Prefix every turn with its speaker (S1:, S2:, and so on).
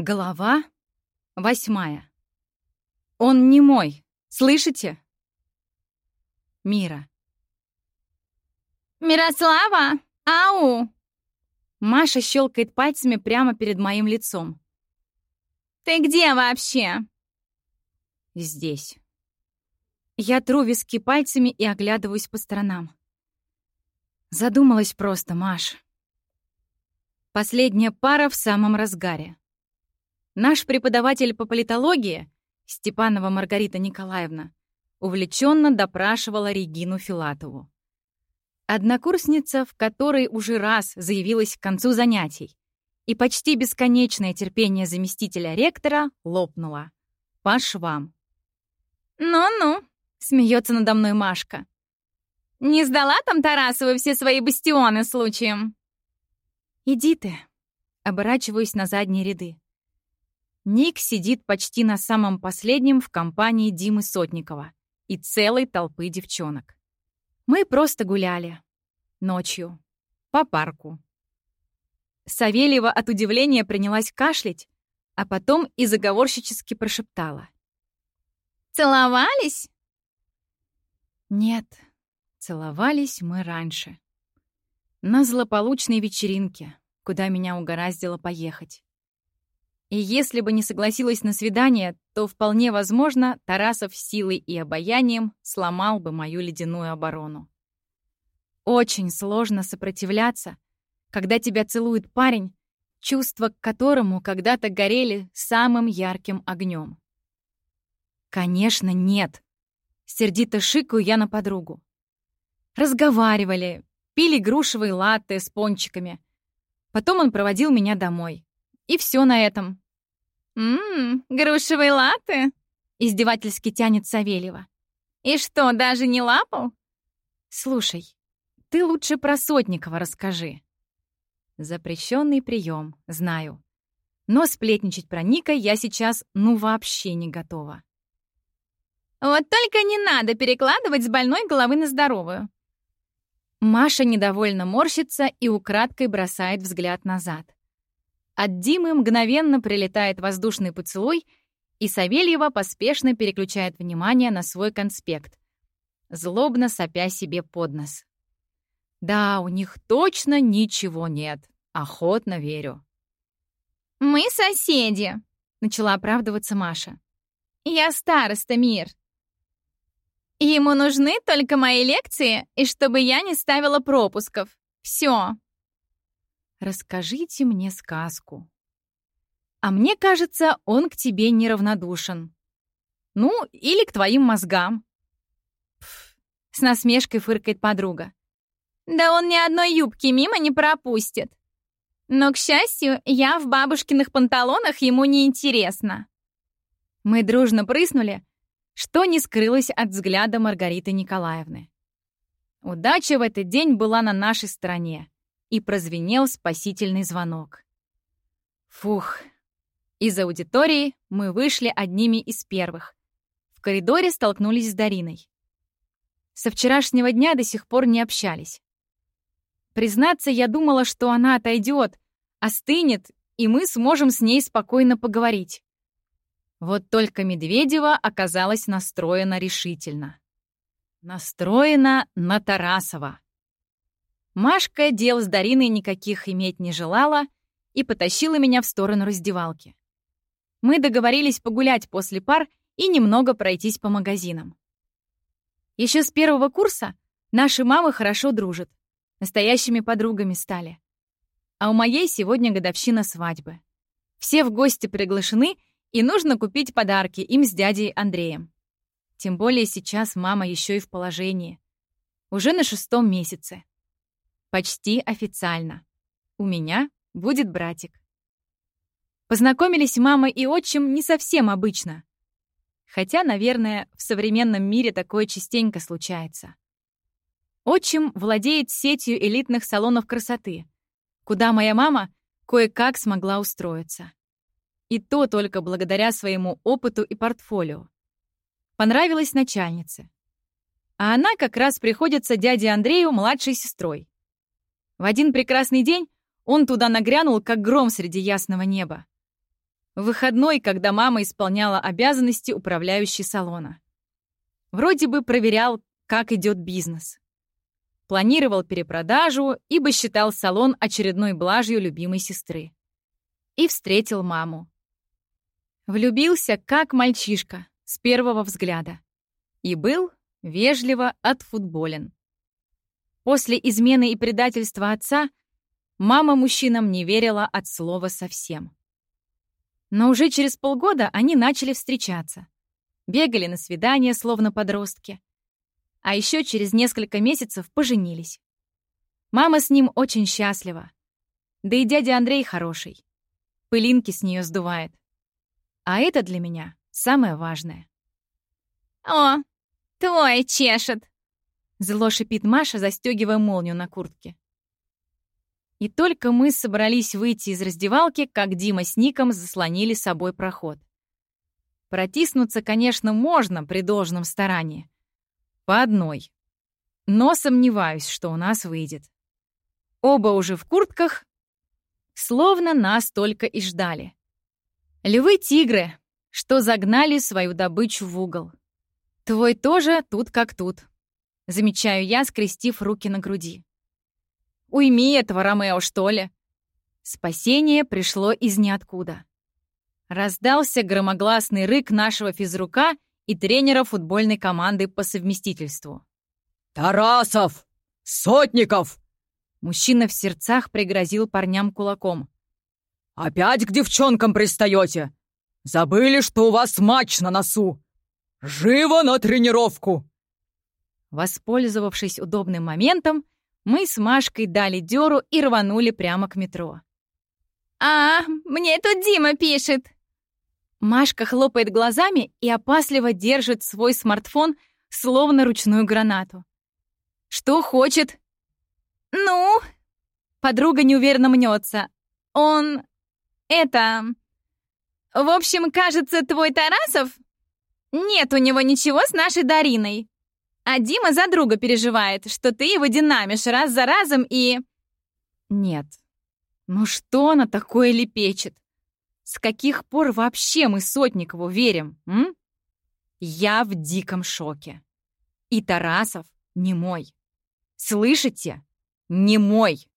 S1: Глава восьмая. Он не мой, слышите? Мира.
S2: «Мирослава! Ау!»
S1: Маша щелкает пальцами прямо перед моим лицом.
S2: «Ты где вообще?»
S1: Здесь. Я тру виски пальцами и оглядываюсь по сторонам. Задумалась просто, Маш. Последняя пара в самом разгаре. Наш преподаватель по политологии, Степанова Маргарита Николаевна, увлеченно допрашивала Регину Филатову. Однокурсница, в которой уже раз заявилась к концу занятий, и почти бесконечное терпение заместителя ректора лопнуло. По швам.
S2: «Ну-ну», — смеется надо мной Машка. «Не сдала там Тарасова все свои бастионы случаем?»
S1: «Иди ты», — оборачиваюсь на задние ряды. Ник сидит почти на самом последнем в компании Димы Сотникова и целой толпы девчонок. Мы просто гуляли. Ночью. По парку. Савельева от удивления принялась кашлять, а потом и заговорщически прошептала.
S2: «Целовались?»
S1: «Нет, целовались мы раньше. На злополучной вечеринке, куда меня угораздило поехать. И если бы не согласилась на свидание, то вполне возможно, Тарасов силой и обаянием сломал бы мою ледяную оборону. Очень сложно сопротивляться, когда тебя целует парень, чувства к которому когда-то горели самым ярким огнем. Конечно, нет. Сердито шикаю я на подругу. Разговаривали, пили грушевые латте с пончиками. Потом он проводил меня домой. И все на этом.
S2: «Ммм, грушевые латы?»
S1: — издевательски тянет Савельева.
S2: «И что, даже не лапал?»
S1: «Слушай, ты лучше про Сотникова расскажи». Запрещенный прием, знаю. Но сплетничать про Ника я сейчас ну вообще не готова.
S2: Вот только не надо перекладывать с больной головы на здоровую.
S1: Маша недовольно морщится и украдкой бросает взгляд назад. От Димы мгновенно прилетает воздушный поцелуй, и Савельева поспешно переключает внимание на свой конспект, злобно сопя себе под нос. Да, у них точно ничего нет. Охотно верю.
S2: «Мы соседи», — начала оправдываться Маша. «Я староста, Мир. Ему нужны только мои лекции, и чтобы я не ставила пропусков. Все.
S1: Расскажите мне сказку. А мне кажется, он к тебе неравнодушен. Ну, или к твоим мозгам. Пф, с насмешкой фыркает подруга.
S2: Да он ни одной юбки мимо не пропустит. Но, к счастью, я в бабушкиных панталонах ему не интересна.
S1: Мы дружно прыснули, что не скрылось от взгляда Маргариты Николаевны. Удача в этот день была на нашей стороне и прозвенел спасительный звонок. Фух. Из аудитории мы вышли одними из первых. В коридоре столкнулись с Дариной. Со вчерашнего дня до сих пор не общались. Признаться, я думала, что она отойдет, остынет, и мы сможем с ней спокойно поговорить. Вот только Медведева оказалась настроена решительно. Настроена на Тарасова. Машка дел с Дариной никаких иметь не желала и потащила меня в сторону раздевалки. Мы договорились погулять после пар и немного пройтись по магазинам. Еще с первого курса наши мамы хорошо дружат, настоящими подругами стали. А у моей сегодня годовщина свадьбы. Все в гости приглашены, и нужно купить подарки им с дядей Андреем. Тем более сейчас мама еще и в положении. Уже на шестом месяце. Почти официально. У меня будет братик. Познакомились мама и отчим не совсем обычно. Хотя, наверное, в современном мире такое частенько случается. Отчим владеет сетью элитных салонов красоты, куда моя мама кое-как смогла устроиться. И то только благодаря своему опыту и портфолио. Понравилась начальнице. А она как раз приходится дяде Андрею младшей сестрой. В один прекрасный день он туда нагрянул, как гром среди ясного неба. В выходной, когда мама исполняла обязанности управляющей салона. Вроде бы проверял, как идет бизнес. Планировал перепродажу, ибо считал салон очередной блажью любимой сестры. И встретил маму. Влюбился, как мальчишка, с первого взгляда. И был вежливо отфутболен. После измены и предательства отца мама мужчинам не верила от слова совсем. Но уже через полгода они начали встречаться. Бегали на свидания, словно подростки. А еще через несколько месяцев поженились. Мама с ним очень счастлива. Да и дядя Андрей хороший. Пылинки с нее сдувает. А это для меня самое важное.
S2: «О, твой чешет!»
S1: Зло шипит Маша, застегивая молнию на куртке. И только мы собрались выйти из раздевалки, как Дима с Ником заслонили собой проход. Протиснуться, конечно, можно при должном старании. По одной. Но сомневаюсь, что у нас выйдет. Оба уже в куртках, словно нас только и ждали. Львы-тигры, что загнали свою добычу в угол. Твой тоже тут как тут. Замечаю я, скрестив руки на груди. Уйми этого Ромео, что ли. Спасение пришло из ниоткуда. Раздался громогласный рык нашего физрука и тренера футбольной команды по совместительству.
S3: «Тарасов! Сотников!»
S1: Мужчина в сердцах пригрозил парням кулаком.
S3: «Опять к девчонкам пристаете? Забыли, что у вас матч на носу! Живо на тренировку!»
S1: Воспользовавшись удобным моментом, мы с Машкой дали дёру и рванули прямо к метро.
S2: «А, мне тут Дима пишет!»
S1: Машка хлопает глазами и опасливо держит свой смартфон, словно ручную гранату. «Что хочет?»
S2: «Ну?»
S1: Подруга неуверенно мнется.
S2: «Он... это... В общем, кажется, твой Тарасов... Нет у него ничего с нашей Дариной. А Дима за друга переживает, что ты его динамишь раз за разом и...
S1: Нет. Ну что она такое лепечет? С каких пор вообще мы Сотникову верим, м? Я в диком шоке. И Тарасов не мой. Слышите? Не мой.